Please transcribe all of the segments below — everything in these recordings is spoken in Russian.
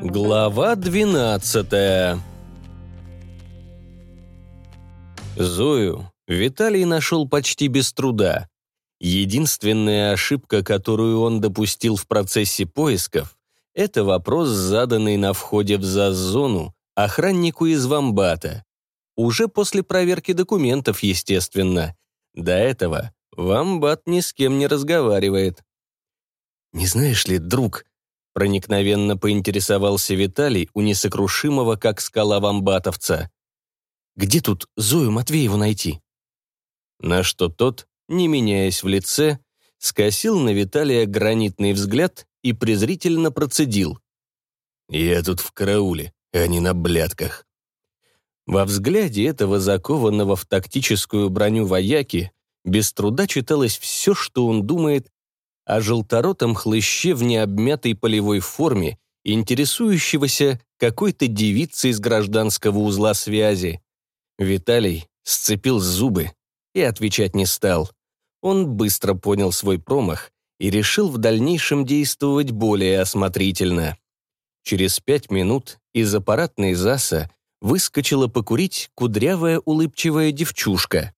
Глава двенадцатая Зою Виталий нашел почти без труда. Единственная ошибка, которую он допустил в процессе поисков, это вопрос, заданный на входе в ЗАЗ-зону охраннику из Вамбата. Уже после проверки документов, естественно. До этого Вамбат ни с кем не разговаривает. «Не знаешь ли, друг?» Проникновенно поинтересовался Виталий у несокрушимого, как скала вамбатовца. «Где тут Зою Матвееву найти?» На что тот, не меняясь в лице, скосил на Виталия гранитный взгляд и презрительно процедил. «Я тут в карауле, а не на блядках». Во взгляде этого закованного в тактическую броню вояки без труда читалось все, что он думает о желторотом хлыще в необмятой полевой форме, интересующегося какой-то девицей из гражданского узла связи. Виталий сцепил зубы и отвечать не стал. Он быстро понял свой промах и решил в дальнейшем действовать более осмотрительно. Через пять минут из аппаратной ЗАСа выскочила покурить кудрявая улыбчивая девчушка.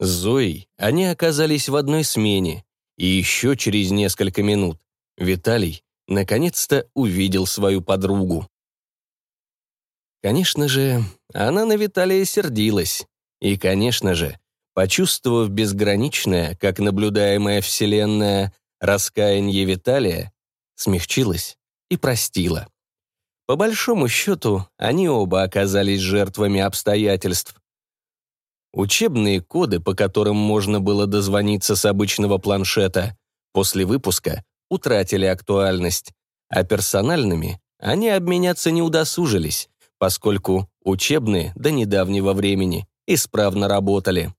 С Зоей они оказались в одной смене, и еще через несколько минут Виталий наконец-то увидел свою подругу. Конечно же, она на Виталия сердилась. И, конечно же, почувствовав безграничное, как наблюдаемая Вселенная, раскаяние Виталия, смягчилась и простила. По большому счету, они оба оказались жертвами обстоятельств. Учебные коды, по которым можно было дозвониться с обычного планшета, после выпуска утратили актуальность, а персональными они обменяться не удосужились, поскольку учебные до недавнего времени исправно работали.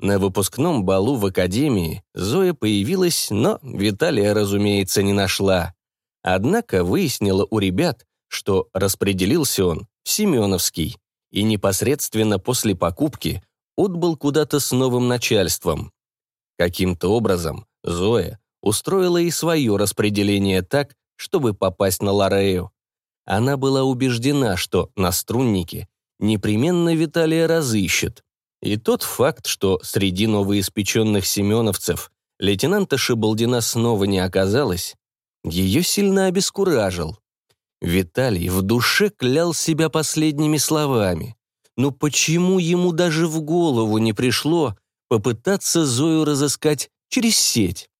На выпускном балу в академии Зоя появилась, но Виталия, разумеется, не нашла. Однако выяснила у ребят, что распределился он в Семеновский и непосредственно после покупки отбыл куда-то с новым начальством. Каким-то образом Зоя устроила и свое распределение так, чтобы попасть на Лорею. Она была убеждена, что на струннике непременно Виталия разыщет, и тот факт, что среди новоиспеченных семеновцев лейтенанта Шибалдина снова не оказалось, ее сильно обескуражил. Виталий в душе клял себя последними словами. Но почему ему даже в голову не пришло попытаться Зою разыскать через сеть?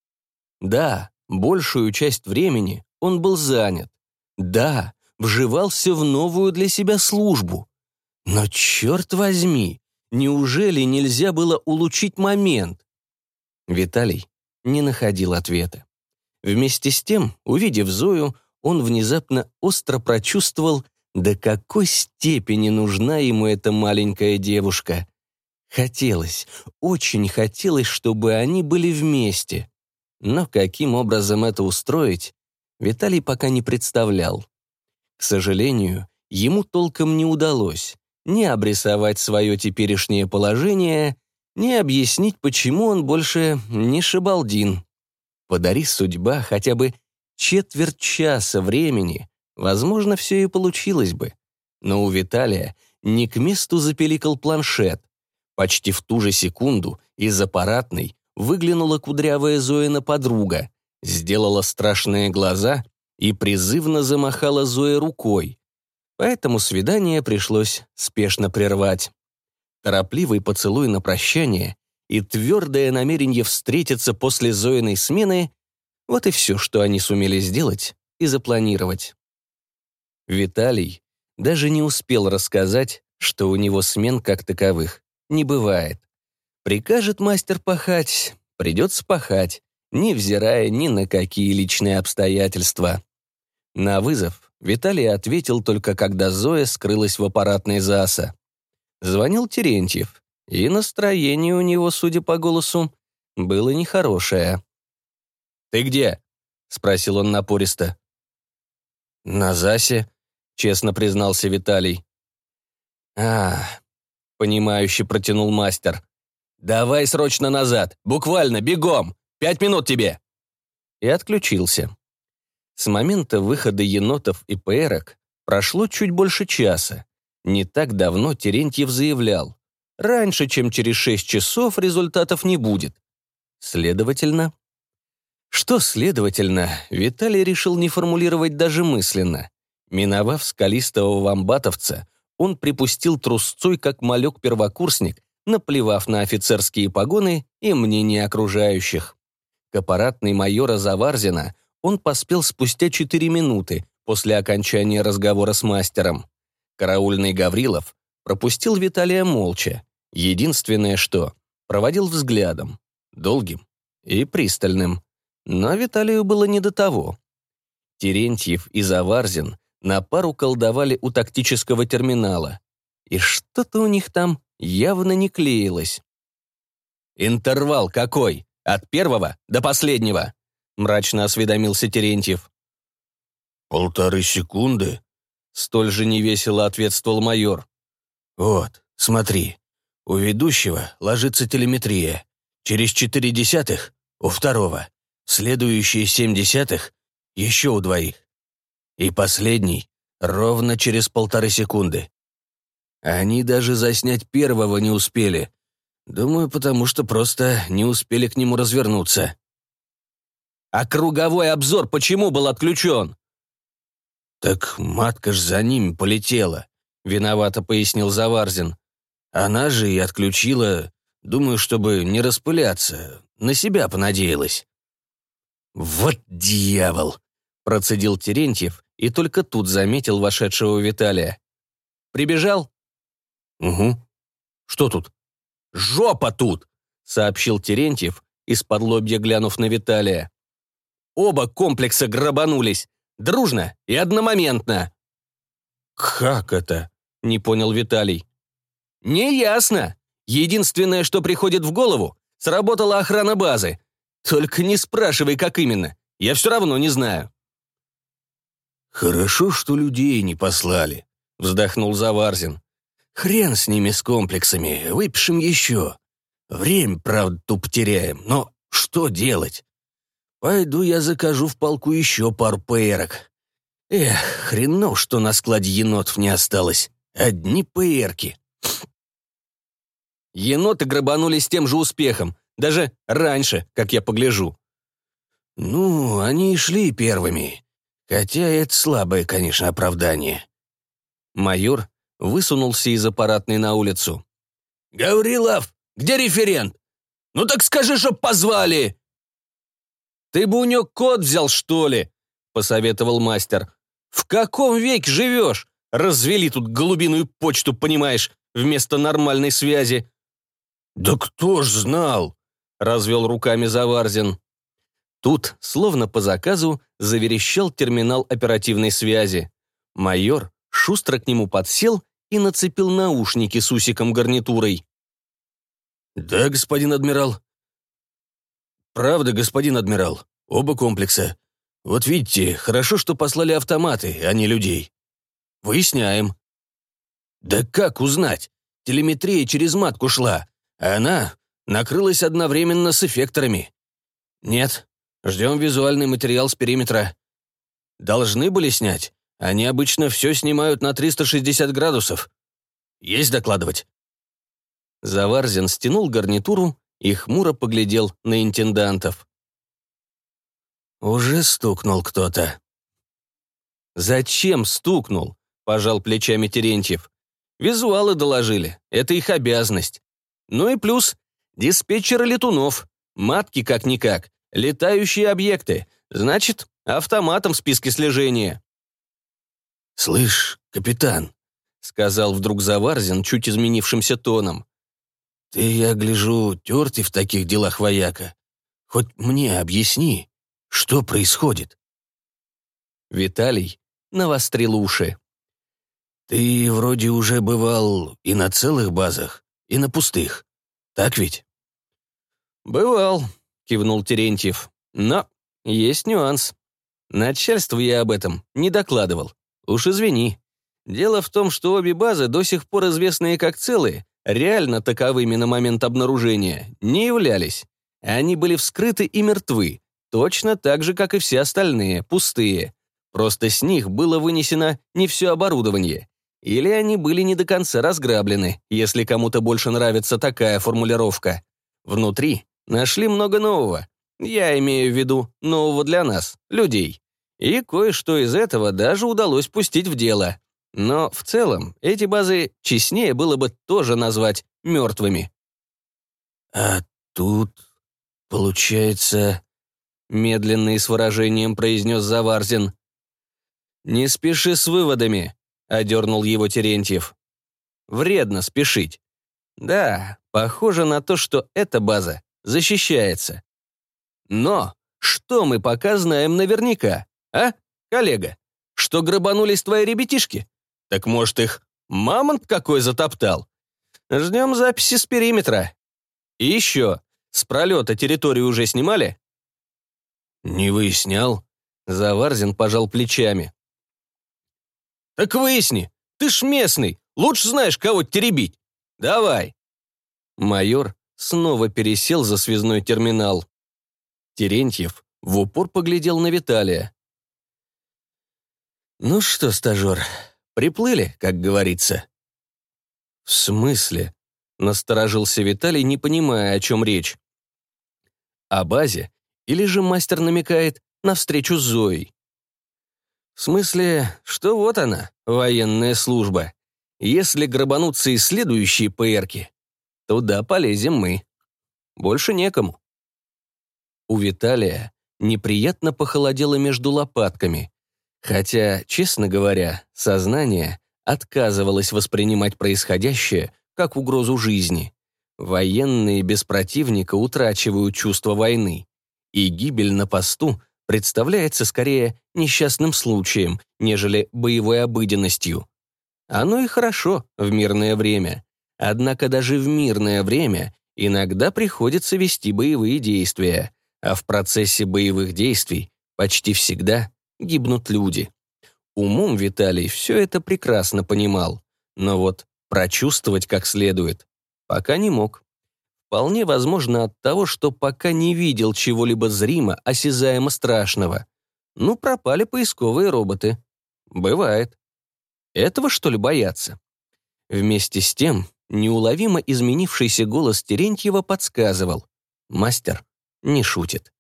Да, большую часть времени он был занят. Да, вживался в новую для себя службу. Но черт возьми, Неужели нельзя было улучшить момент? Виталий не находил ответа. Вместе с тем, увидев Зою, он внезапно остро прочувствовал, до какой степени нужна ему эта маленькая девушка. Хотелось, очень хотелось, чтобы они были вместе. Но каким образом это устроить, Виталий пока не представлял. К сожалению, ему толком не удалось ни обрисовать свое теперешнее положение, ни объяснить, почему он больше не шибалдин. Подари судьба хотя бы четверть часа времени, возможно, все и получилось бы. Но у Виталия не к месту запеликал планшет. Почти в ту же секунду из аппаратной выглянула кудрявая Зоина подруга, сделала страшные глаза и призывно замахала Зоя рукой поэтому свидание пришлось спешно прервать. Торопливый поцелуй на прощание и твердое намерение встретиться после Зоиной смены — вот и все, что они сумели сделать и запланировать. Виталий даже не успел рассказать, что у него смен как таковых не бывает. Прикажет мастер пахать, придется пахать, невзирая ни на какие личные обстоятельства. На вызов Виталий ответил только когда Зоя скрылась в аппаратной ЗАСа. Звонил Терентьев, и настроение у него, судя по голосу, было нехорошее. «Ты где?» — спросил он напористо. «На ЗАСе», — честно признался Виталий. «А, — понимающе протянул мастер. «Давай срочно назад, буквально, бегом! Пять минут тебе!» и отключился. С момента выхода енотов и ПРок прошло чуть больше часа. Не так давно Терентьев заявлял, раньше, чем через 6 часов, результатов не будет. Следовательно... Что следовательно, Виталий решил не формулировать даже мысленно. Миновав скалистого вамбатовца, он припустил трусцой, как малек-первокурсник, наплевав на офицерские погоны и мнение окружающих. К аппаратной майора Заварзина он поспел спустя четыре минуты после окончания разговора с мастером. Караульный Гаврилов пропустил Виталия молча. Единственное что, проводил взглядом, долгим и пристальным. Но Виталию было не до того. Терентьев и Заварзин на пару колдовали у тактического терминала. И что-то у них там явно не клеилось. «Интервал какой? От первого до последнего?» мрачно осведомился Терентьев. «Полторы секунды?» Столь же невесело ответствовал майор. «Вот, смотри, у ведущего ложится телеметрия. Через четыре десятых — у второго. Следующие семь десятых — еще у двоих. И последний — ровно через полторы секунды. Они даже заснять первого не успели. Думаю, потому что просто не успели к нему развернуться. А круговой обзор почему был отключен? Так матка ж за ними полетела, виновато пояснил Заварзин. Она же и отключила, думаю, чтобы не распыляться, на себя понадеялась. «Вот дьявол!» — процедил Терентьев и только тут заметил вошедшего Виталия. «Прибежал?» «Угу. Что тут?» «Жопа тут!» — сообщил Терентьев, из-под лобья глянув на Виталия. «Оба комплекса грабанулись. Дружно и одномоментно». «Как это?» — не понял Виталий. «Неясно. Единственное, что приходит в голову, сработала охрана базы. Только не спрашивай, как именно. Я все равно не знаю». «Хорошо, что людей не послали», — вздохнул Заварзин. «Хрен с ними, с комплексами, выпишем еще. Время, правда, туп теряем, но что делать? Пойду я закажу в полку еще пару ПРок. Эх, хренов, что на складе енотов не осталось. Одни ПРки». Еноты грабанулись тем же успехом, даже раньше, как я погляжу. «Ну, они и шли первыми. Хотя это слабое, конечно, оправдание». Майор высунулся из аппаратной на улицу. «Гаврилов, где референт? Ну так скажи, чтоб позвали!» «Ты бы у него код взял, что ли?» — посоветовал мастер. «В каком веке живешь? Развели тут голубиную почту, понимаешь, вместо нормальной связи». «Да кто ж знал?» — развел руками Заварзин. Тут, словно по заказу, заверещал терминал оперативной связи. Майор шустро к нему подсел и нацепил наушники с усиком гарнитурой. «Да, господин адмирал». «Правда, господин адмирал. Оба комплекса. Вот видите, хорошо, что послали автоматы, а не людей. Выясняем». «Да как узнать? Телеметрия через матку шла, а она накрылась одновременно с эффекторами. Нет, ждем визуальный материал с периметра. Должны были снять. Они обычно все снимают на 360 градусов. Есть докладывать?» Заварзин стянул гарнитуру и хмуро поглядел на интендантов. «Уже стукнул кто-то». «Зачем стукнул?» — пожал плечами Терентьев. «Визуалы доложили. Это их обязанность. Ну и плюс диспетчеры летунов. Матки как-никак. Летающие объекты. Значит, автоматом в списке слежения». «Слышь, капитан», — сказал вдруг Заварзин чуть изменившимся тоном. «Ты, я гляжу, тертый в таких делах вояка. Хоть мне объясни, что происходит?» Виталий навострил уши. «Ты вроде уже бывал и на целых базах, и на пустых. Так ведь?» «Бывал», — кивнул Терентьев. «Но есть нюанс. Начальству я об этом не докладывал. Уж извини. Дело в том, что обе базы, до сих пор известные как целые, реально таковыми на момент обнаружения, не являлись. Они были вскрыты и мертвы. точно так же, как и все остальные, пустые. Просто с них было вынесено не все оборудование. Или они были не до конца разграблены, если кому-то больше нравится такая формулировка. Внутри нашли много нового. Я имею в виду нового для нас, людей. И кое-что из этого даже удалось пустить в дело. Но в целом эти базы честнее было бы тоже назвать мертвыми. «А тут, получается...» Медленно и с выражением произнес Заварзин. «Не спеши с выводами», — одернул его Терентьев. «Вредно спешить. Да, похоже на то, что эта база защищается. Но что мы пока знаем наверняка, а, коллега? Что грабанулись твои ребятишки? Так может их мамонт какой затоптал? Ждем записи с периметра. И еще, с пролета территорию уже снимали? Не выяснял. Заварзин пожал плечами. Так выясни, ты ж местный, лучше знаешь, кого теребить. Давай. Майор снова пересел за связной терминал. Терентьев в упор поглядел на Виталия. «Ну что, стажер, приплыли, как говорится?» «В смысле?» — насторожился Виталий, не понимая, о чем речь. «О базе? Или же мастер намекает на встречу с Зоей?» «В смысле, что вот она, военная служба. Если грабанутся и следующие ПРки, туда полезем мы. Больше некому». У Виталия неприятно похолодело между лопатками, хотя, честно говоря, сознание отказывалось воспринимать происходящее как угрозу жизни. Военные без противника утрачивают чувство войны, и гибель на посту представляется скорее несчастным случаем, нежели боевой обыденностью. Оно и хорошо в мирное время. Однако даже в мирное время иногда приходится вести боевые действия, а в процессе боевых действий почти всегда гибнут люди. Умом Виталий все это прекрасно понимал, но вот прочувствовать как следует пока не мог. Вполне возможно от того, что пока не видел чего-либо зримо, осязаемо страшного. Ну, пропали поисковые роботы. Бывает. Этого, что ли, бояться? Вместе с тем, неуловимо изменившийся голос Терентьева подсказывал. Мастер не шутит.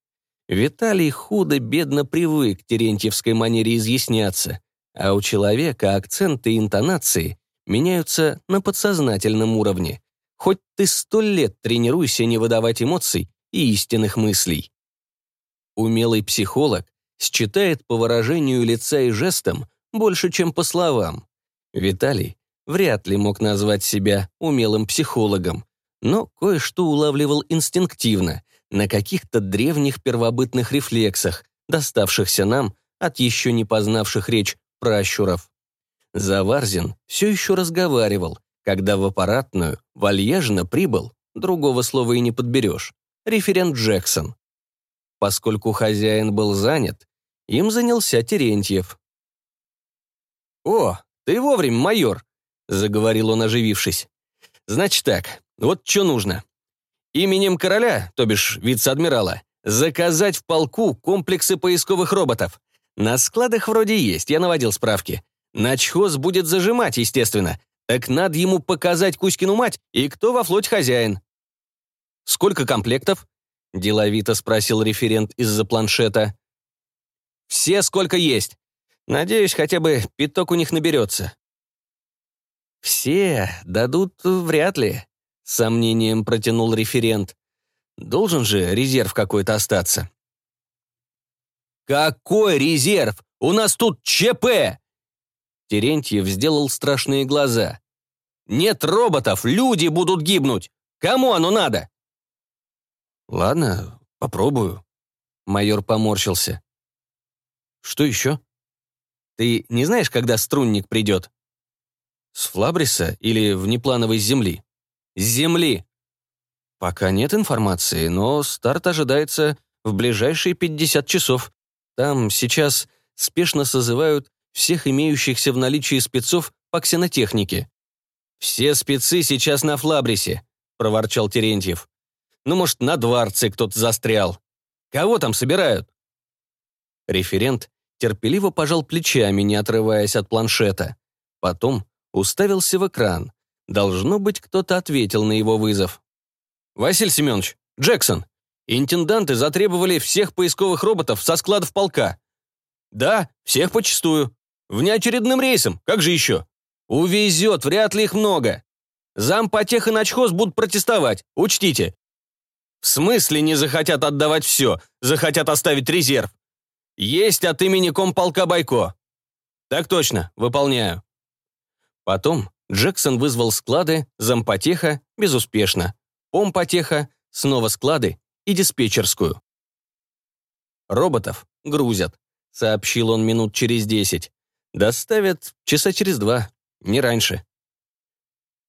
Виталий худо-бедно привык к терентьевской манере изъясняться, а у человека акценты и интонации меняются на подсознательном уровне. Хоть ты сто лет тренируйся не выдавать эмоций и истинных мыслей. Умелый психолог считает по выражению лица и жестам больше, чем по словам. Виталий вряд ли мог назвать себя умелым психологом, но кое-что улавливал инстинктивно, на каких-то древних первобытных рефлексах, доставшихся нам от еще не познавших речь пращуров. Заварзин все еще разговаривал, когда в аппаратную вальяжно прибыл, другого слова и не подберешь, референт Джексон. Поскольку хозяин был занят, им занялся Терентьев. «О, ты вовремя, майор!» — заговорил он, оживившись. «Значит так, вот что нужно. Именем короля, то бишь вице-адмирала, заказать в полку комплексы поисковых роботов. На складах вроде есть, я наводил справки. Начхоз будет зажимать, естественно. Так надо ему показать Кузькину мать и кто во флоте хозяин. «Сколько комплектов?» — деловито спросил референт из-за планшета. «Все сколько есть. Надеюсь, хотя бы пяток у них наберется». «Все дадут вряд ли», — сомнением протянул референт. «Должен же резерв какой-то остаться». «Какой резерв? У нас тут ЧП!» Терентьев сделал страшные глаза. «Нет роботов, люди будут гибнуть! Кому оно надо?» «Ладно, попробую». Майор поморщился. «Что еще?» «Ты не знаешь, когда струнник придет?» «С Флабриса или внеплановой Земли?» «С Земли!» «Пока нет информации, но старт ожидается в ближайшие 50 часов. Там сейчас спешно созывают всех имеющихся в наличии спецов по ксенотехнике. «Все спецы сейчас на Флабрисе», — проворчал Терентьев. «Ну, может, на дворце кто-то застрял». Кого там собирают?» Референт терпеливо пожал плечами, не отрываясь от планшета. Потом уставился в экран. Должно быть, кто-то ответил на его вызов. «Василий Семенович, Джексон, интенданты затребовали всех поисковых роботов со складов полка». «Да, всех почистую. Внеочередным рейсом, как же еще?» «Увезет, вряд ли их много. Зампотех и начхоз будут протестовать, учтите». «В смысле не захотят отдавать все, захотят оставить резерв?» «Есть от имени комполка Байко». «Так точно, выполняю». Потом Джексон вызвал склады, зампотеха, безуспешно. Помпотеха, снова склады и диспетчерскую. «Роботов грузят», — сообщил он минут через десять. «Доставят часа через два, не раньше».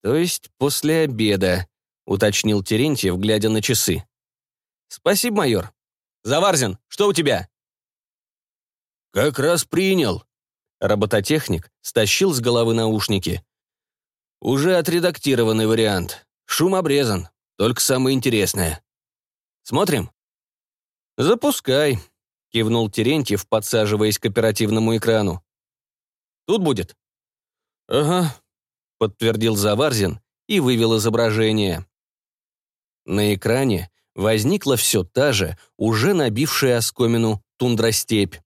«То есть после обеда», — уточнил Терентьев, глядя на часы. «Спасибо, майор. Заварзин, что у тебя?» «Как раз принял», Робототехник стащил с головы наушники. «Уже отредактированный вариант. Шум обрезан. Только самое интересное. Смотрим?» «Запускай», — кивнул Терентьев, подсаживаясь к оперативному экрану. «Тут будет?» «Ага», — подтвердил Заварзин и вывел изображение. На экране возникла все та же, уже набившая оскомину тундростепь.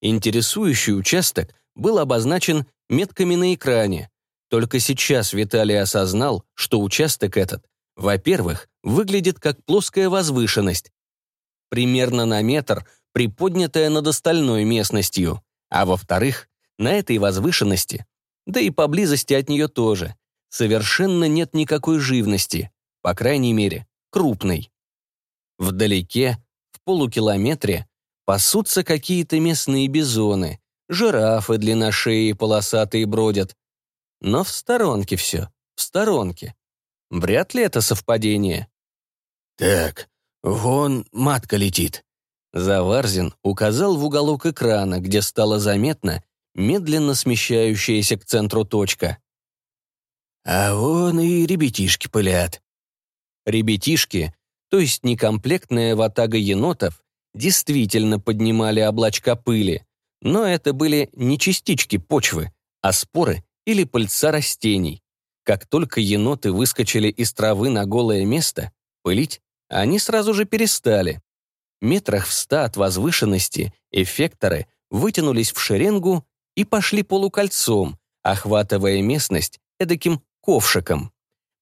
Интересующий участок был обозначен метками на экране. Только сейчас Виталий осознал, что участок этот, во-первых, выглядит как плоская возвышенность, примерно на метр, приподнятая над остальной местностью, а во-вторых, на этой возвышенности, да и поблизости от нее тоже, совершенно нет никакой живности, по крайней мере, крупной. Вдалеке, в полукилометре, пасутся какие-то местные бизоны, жирафы длинношеи полосатые бродят. Но в сторонке все, в сторонке. Вряд ли это совпадение. «Так, вон матка летит». Заварзин указал в уголок экрана, где стало заметно медленно смещающаяся к центру точка. «А вон и ребятишки пылят». Ребятишки, то есть некомплектная ватага енотов, действительно поднимали облачка пыли, но это были не частички почвы, а споры или пыльца растений. Как только еноты выскочили из травы на голое место, пылить они сразу же перестали. Метрах в ста от возвышенности эффекторы вытянулись в шеренгу и пошли полукольцом, охватывая местность эдаким ковшиком.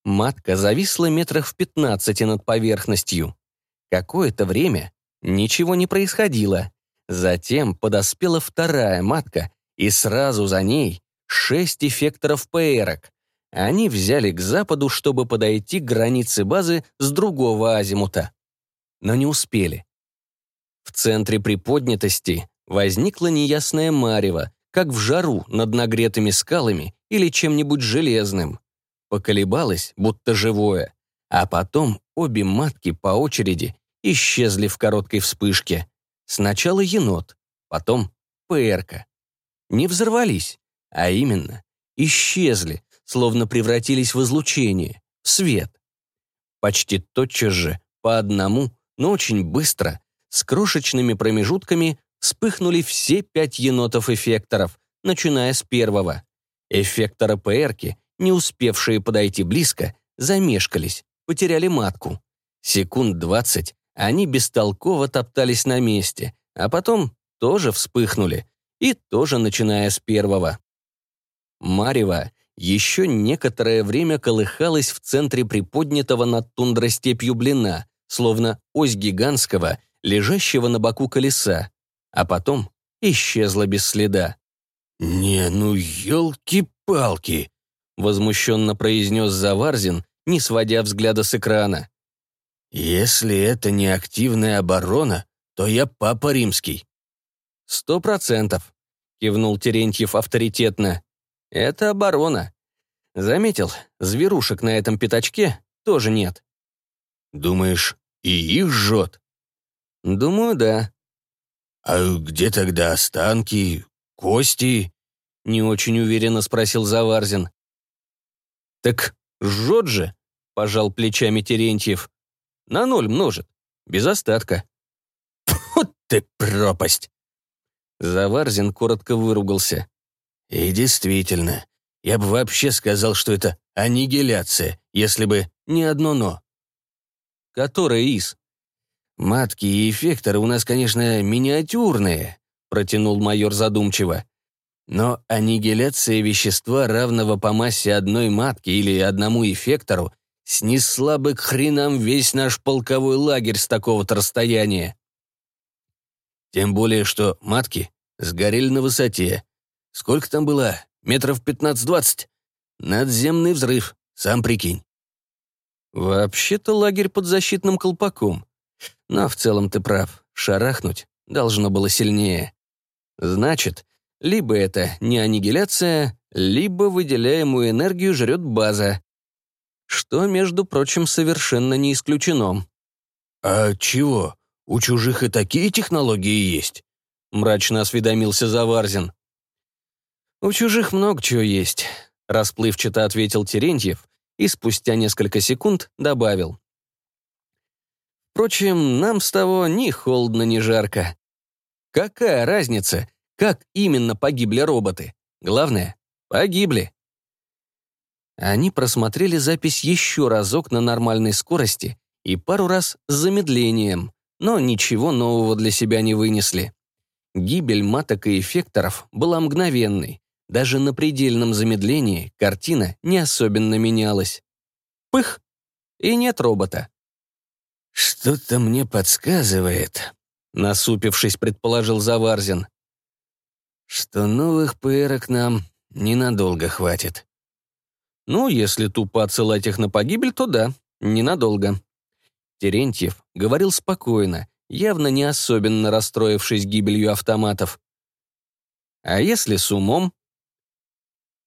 Матка зависла метрах в пятнадцати над поверхностью. Какое-то время ничего не происходило. Затем подоспела вторая матка, и сразу за ней шесть эффекторов ПРок. Они взяли к западу, чтобы подойти к границе базы с другого азимута. Но не успели. В центре приподнятости возникла неясная марево, как в жару над нагретыми скалами или чем-нибудь железным. Поколебалось, будто живое, а потом обе матки по очереди исчезли в короткой вспышке. Сначала енот, потом ПРК. Не взорвались, а именно исчезли, словно превратились в излучение, в свет. Почти тотчас же, по одному, но очень быстро, с крошечными промежутками вспыхнули все пять енотов-эффекторов, начиная с первого. Эффектора ПРки, не успевшие подойти близко, замешкались, потеряли матку. Секунд двадцать они бестолково топтались на месте, а потом тоже вспыхнули, и тоже начиная с первого. Марева еще некоторое время колыхалась в центре приподнятого над тундростепью блина, словно ось гигантского, лежащего на боку колеса, а потом исчезла без следа. «Не, ну елки-палки!» — возмущенно произнес Заварзин, не сводя взгляда с экрана. «Если это не активная оборона, то я папа римский». «Сто процентов», — кивнул Терентьев авторитетно. «Это оборона. Заметил, зверушек на этом пятачке тоже нет». «Думаешь, и их жжет?» «Думаю, да». «А где тогда останки, кости?» — не очень уверенно спросил Заварзин. «Так жжет же», — пожал плечами Терентьев. На ноль множит. Без остатка. ты пропасть!» Заварзин коротко выругался. «И действительно, я бы вообще сказал, что это аннигиляция, если бы не одно «но». Которая из? Матки и эффекторы у нас, конечно, миниатюрные, протянул майор задумчиво. Но аннигиляция вещества, равного по массе одной матки или одному эффектору, снесла бы к хренам весь наш полковой лагерь с такого-то расстояния. Тем более, что матки сгорели на высоте. Сколько там было? Метров 15-20? Надземный взрыв, сам прикинь. Вообще-то лагерь под защитным колпаком. Но в целом ты прав, шарахнуть должно было сильнее. Значит, либо это не аннигиляция, либо выделяемую энергию жрет база. Что, между прочим, совершенно не исключено. «А чего? У чужих и такие технологии есть?» мрачно осведомился Заварзин. «У чужих много чего есть», — расплывчато ответил Терентьев и спустя несколько секунд добавил. Впрочем, нам с того ни холодно, ни жарко. Какая разница, как именно погибли роботы? Главное, погибли. Они просмотрели запись еще разок на нормальной скорости и пару раз с замедлением, но ничего нового для себя не вынесли. Гибель маток и эффекторов была мгновенной. Даже на предельном замедлении картина не особенно менялась. Пых! И нет робота. «Что-то мне подсказывает», — насупившись, предположил Заварзин, «что новых ПРок нам ненадолго хватит». «Ну, если тупо отсылать их на погибель, то да, ненадолго». Терентьев говорил спокойно, явно не особенно расстроившись гибелью автоматов. «А если с умом?»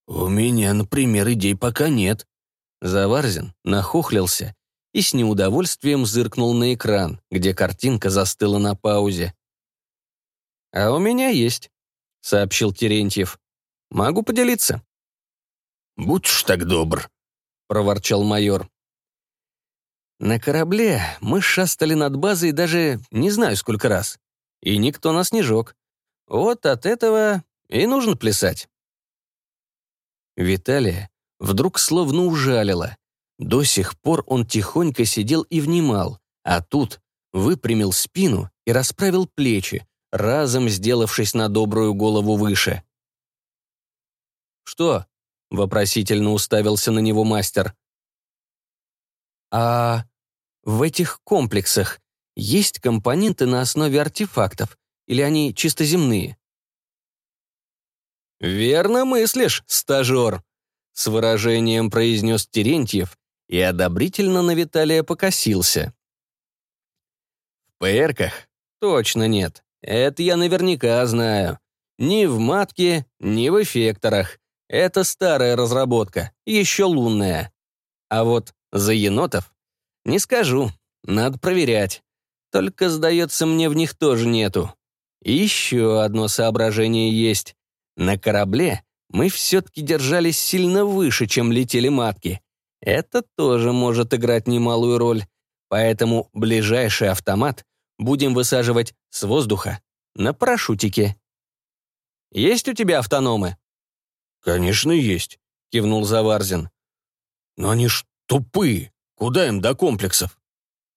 «У меня, например, идей пока нет». Заварзин нахохлился и с неудовольствием зыркнул на экран, где картинка застыла на паузе. «А у меня есть», — сообщил Терентьев. «Могу поделиться». «Будь ж так добр», — проворчал майор. На корабле мы шастали над базой даже не знаю сколько раз. И никто нас не жег. Вот от этого и нужно плясать. Виталия вдруг словно ужалила. До сих пор он тихонько сидел и внимал, а тут выпрямил спину и расправил плечи, разом сделавшись на добрую голову выше. «Что?» — вопросительно уставился на него мастер. «А в этих комплексах есть компоненты на основе артефактов, или они чисто земные?» «Верно мыслишь, стажер», — с выражением произнес Терентьев и одобрительно на Виталия покосился. «В ПРках? Точно нет. Это я наверняка знаю. Ни в матке, ни в эффекторах. Это старая разработка, еще лунная. А вот за енотов? Не скажу, надо проверять. Только, сдается мне, в них тоже нету. Еще одно соображение есть. На корабле мы все-таки держались сильно выше, чем летели матки. Это тоже может играть немалую роль. Поэтому ближайший автомат будем высаживать с воздуха на парашютике. Есть у тебя автономы? «Конечно, есть», — кивнул Заварзин. «Но они ж тупые. Куда им до комплексов?»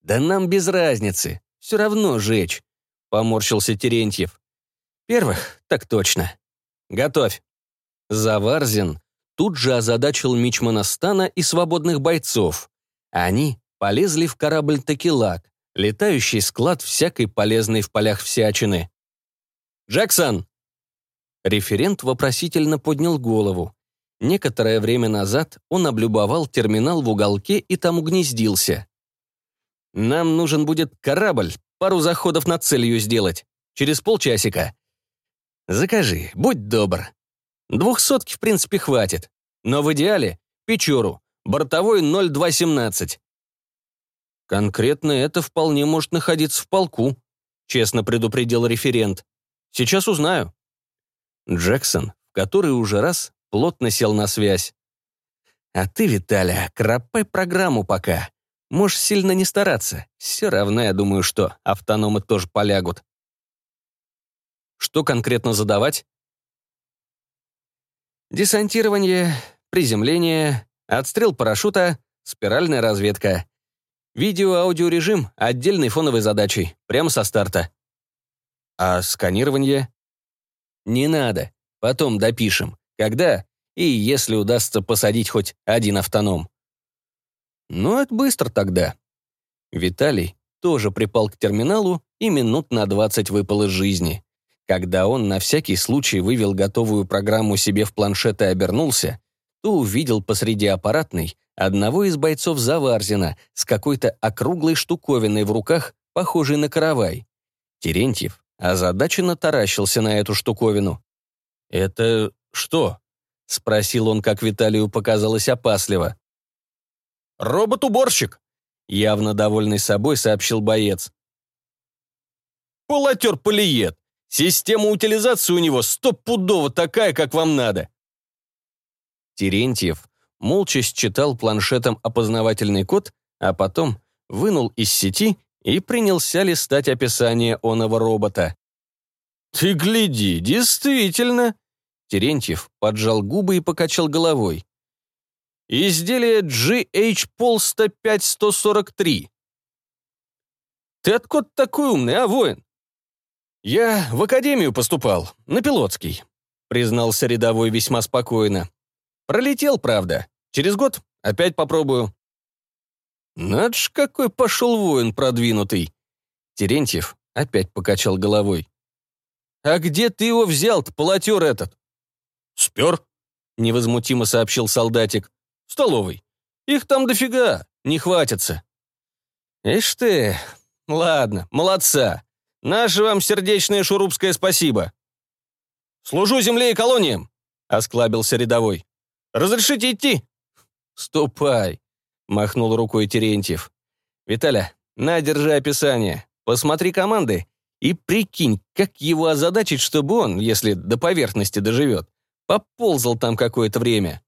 «Да нам без разницы. Все равно жечь», — поморщился Терентьев. «Первых, так точно. Готовь». Заварзин тут же озадачил мичмана стана и свободных бойцов. Они полезли в корабль «Текилак», летающий склад всякой полезной в полях всячины. «Джексон!» Референт вопросительно поднял голову. Некоторое время назад он облюбовал терминал в уголке и там угнездился. «Нам нужен будет корабль, пару заходов над целью сделать. Через полчасика. Закажи, будь добр. Двухсотки, в принципе, хватит. Но в идеале — Печору, бортовой 0217. Конкретно это вполне может находиться в полку, честно предупредил референт. Сейчас узнаю. Джексон, который уже раз плотно сел на связь. А ты, Виталя, кропай программу пока. Можешь сильно не стараться. Все равно, я думаю, что автономы тоже полягут. что конкретно задавать? Десантирование, приземление, отстрел парашюта, спиральная разведка. Видео-аудиорежим отдельной фоновой задачей, прямо со старта. А сканирование? Не надо, потом допишем. Когда и если удастся посадить хоть один автоном. Ну, это быстро тогда. Виталий тоже припал к терминалу и минут на 20 выпал из жизни. Когда он на всякий случай вывел готовую программу себе в планшет и обернулся, то увидел посреди аппаратной одного из бойцов Заварзина с какой-то округлой штуковиной в руках, похожей на каравай. Терентьев озадаченно таращился на эту штуковину. «Это что?» — спросил он, как Виталию показалось опасливо. «Робот-уборщик», — явно довольный собой сообщил боец. «Полотер-полиет. Система утилизации у него стопудово такая, как вам надо». Терентьев молча считал планшетом опознавательный код, а потом вынул из сети и принялся листать описание оного робота. «Ты гляди, действительно!» Терентьев поджал губы и покачал головой. «Изделие GH Pol 105-143». «Ты откуда такой умный, а, воин?» «Я в академию поступал, на пилотский», признался рядовой весьма спокойно. «Пролетел, правда. Через год опять попробую». «Над какой пошел воин продвинутый!» Терентьев опять покачал головой. «А где ты его взял-то, полотер этот?» «Спер», — невозмутимо сообщил солдатик. «В столовой. Их там дофига, не хватится». «Ишь ты, ладно, молодца. Наше вам сердечное шурупское спасибо». «Служу земле и колониям», — осклабился рядовой. «Разрешите идти?» «Ступай», — махнул рукой Терентьев. «Виталя, на, держи описание. Посмотри команды и прикинь, как его озадачить, чтобы он, если до поверхности доживет, Поползал там какое-то время.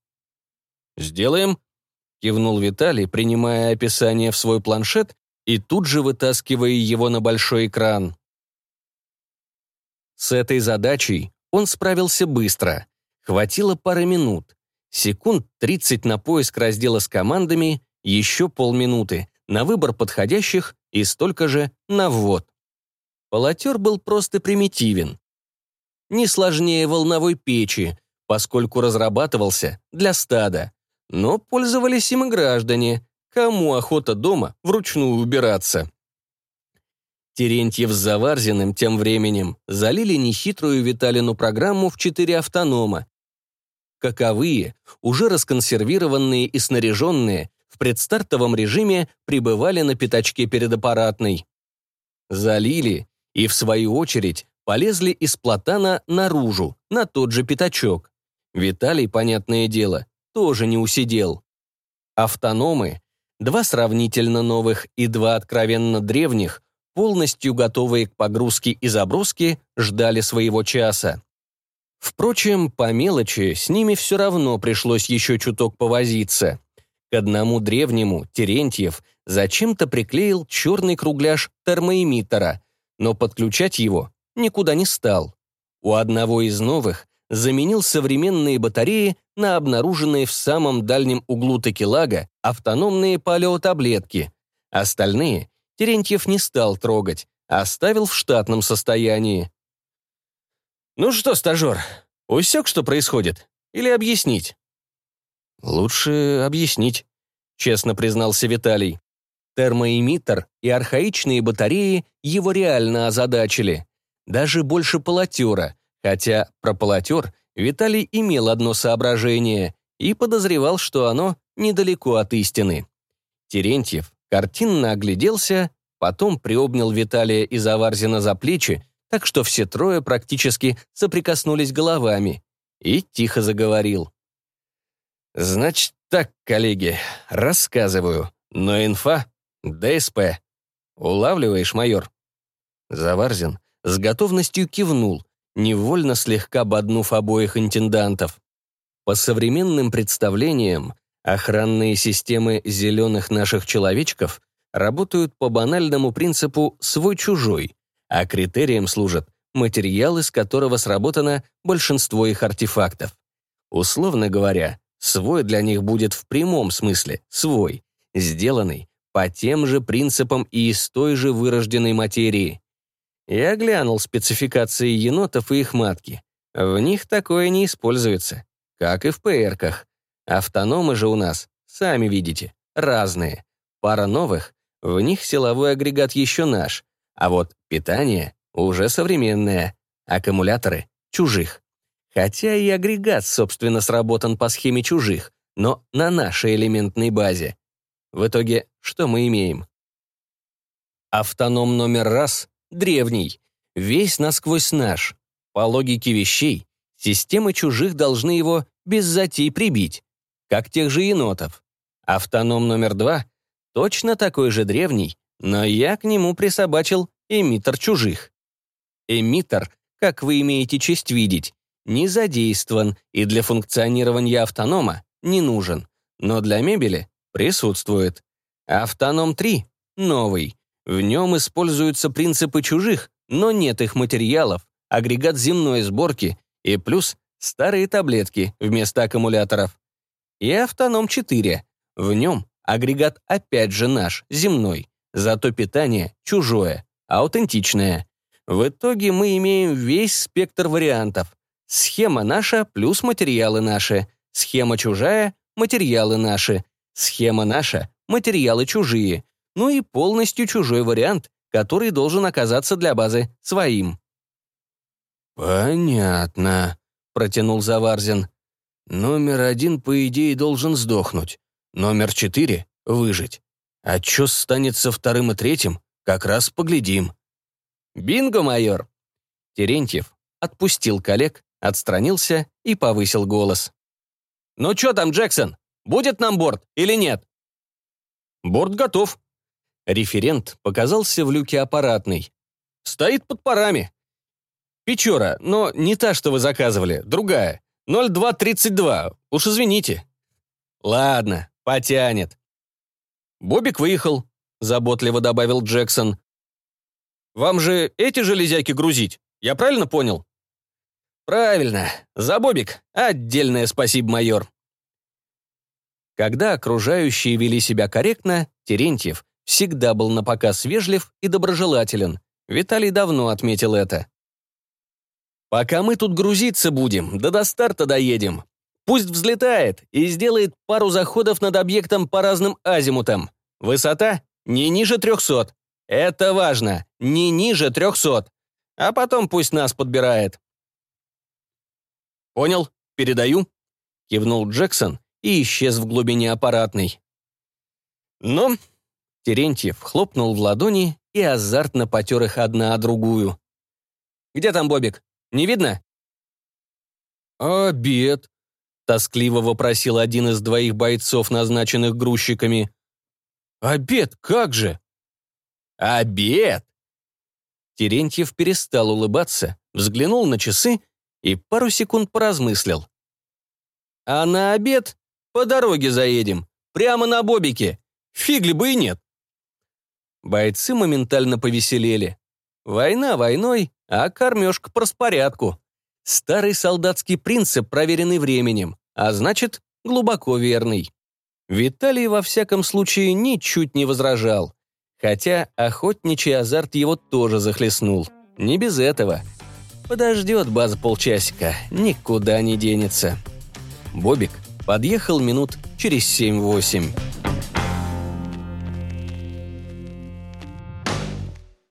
«Сделаем», — кивнул Виталий, принимая описание в свой планшет и тут же вытаскивая его на большой экран. С этой задачей он справился быстро. Хватило пары минут. Секунд 30 на поиск раздела с командами, еще полминуты на выбор подходящих и столько же на ввод. Полотер был просто примитивен. Не сложнее волновой печи, поскольку разрабатывался для стада. Но пользовались им и граждане. Кому охота дома вручную убираться? Терентьев с Заварзиным тем временем залили нехитрую Виталину программу в четыре автонома. Каковые, уже расконсервированные и снаряженные, в предстартовом режиме пребывали на пятачке перед аппаратной. Залили и, в свою очередь, полезли из платана наружу, на тот же пятачок. Виталий, понятное дело, тоже не усидел. Автономы, два сравнительно новых и два откровенно древних, полностью готовые к погрузке и заброске, ждали своего часа. Впрочем, по мелочи с ними все равно пришлось еще чуток повозиться. К одному древнему Терентьев зачем-то приклеил черный кругляш термоэмиттера, но подключать его никуда не стал. У одного из новых заменил современные батареи на обнаруженные в самом дальнем углу Текелага автономные палеотаблетки. Остальные Терентьев не стал трогать, а оставил в штатном состоянии. «Ну что, стажер, усек, что происходит? Или объяснить?» «Лучше объяснить», — честно признался Виталий. Термоэмиттер и архаичные батареи его реально озадачили. Даже больше полотера, Хотя про полотер Виталий имел одно соображение и подозревал, что оно недалеко от истины. Терентьев картинно огляделся, потом приобнял Виталия и Заварзина за плечи, так что все трое практически соприкоснулись головами, и тихо заговорил. «Значит так, коллеги, рассказываю, но инфа — ДСП. Улавливаешь, майор?» Заварзин с готовностью кивнул, невольно слегка боднув обоих интендантов. По современным представлениям, охранные системы зеленых наших человечков работают по банальному принципу «свой-чужой», а критерием служат материал, из которого сработано большинство их артефактов. Условно говоря, свой для них будет в прямом смысле свой, сделанный по тем же принципам и из той же вырожденной материи. Я глянул спецификации енотов и их матки. В них такое не используется, как и в ПРках. Автономы же у нас, сами видите, разные. Пара новых, в них силовой агрегат еще наш, а вот питание уже современное, аккумуляторы — чужих. Хотя и агрегат, собственно, сработан по схеме чужих, но на нашей элементной базе. В итоге, что мы имеем? Автоном номер раз — древний, весь насквозь наш. По логике вещей, системы чужих должны его без затей прибить, как тех же енотов. Автоном номер два — точно такой же древний, но я к нему присобачил эмиттер чужих. Эмиттер, как вы имеете честь видеть, не задействован и для функционирования автонома не нужен, но для мебели присутствует. Автоном 3 — новый. В нем используются принципы чужих, но нет их материалов, агрегат земной сборки и плюс старые таблетки вместо аккумуляторов. И автоном 4. В нем агрегат опять же наш, земной, зато питание чужое, аутентичное. В итоге мы имеем весь спектр вариантов. Схема наша плюс материалы наши. Схема чужая — материалы наши. Схема наша — материалы чужие. Ну и полностью чужой вариант, который должен оказаться для базы своим. «Понятно», — протянул Заварзин. «Номер один, по идее, должен сдохнуть. Номер четыре — выжить. А что станет со вторым и третьим, как раз поглядим». «Бинго, майор!» Терентьев отпустил коллег, отстранился и повысил голос. «Ну что там, Джексон? Будет нам борт или нет?» «Борт готов». Референт показался в люке аппаратный. «Стоит под парами». «Печора, но не та, что вы заказывали, другая. 0232, уж извините». «Ладно, потянет». «Бобик выехал», — заботливо добавил Джексон. «Вам же эти железяки грузить, я правильно понял?» «Правильно. За Бобик. Отдельное спасибо, майор». Когда окружающие вели себя корректно, Терентьев всегда был на показ вежлив и доброжелателен. Виталий давно отметил это. «Пока мы тут грузиться будем, да до старта доедем. Пусть взлетает и сделает пару заходов над объектом по разным азимутам. Высота не ниже 300. Это важно, не ниже 300. А потом пусть нас подбирает. «Понял, передаю», — кивнул Джексон и исчез в глубине аппаратной. «Ну?» — Терентьев хлопнул в ладони и азартно потер их одна о другую. «Где там Бобик? Не видно?» «Обед», — тоскливо вопросил один из двоих бойцов, назначенных грузчиками. «Обед, как же?» «Обед!» Терентьев перестал улыбаться, взглянул на часы и пару секунд поразмыслил. «А на обед по дороге заедем, прямо на Бобике. Фигли бы и нет». Бойцы моментально повеселели. Война войной, а кормежка по распорядку. Старый солдатский принцип, проверенный временем, а значит, глубоко верный. Виталий во всяком случае ничуть не возражал. Хотя охотничий азарт его тоже захлестнул. Не без этого — Подождет база полчасика, никуда не денется. Бобик подъехал минут через семь-восемь.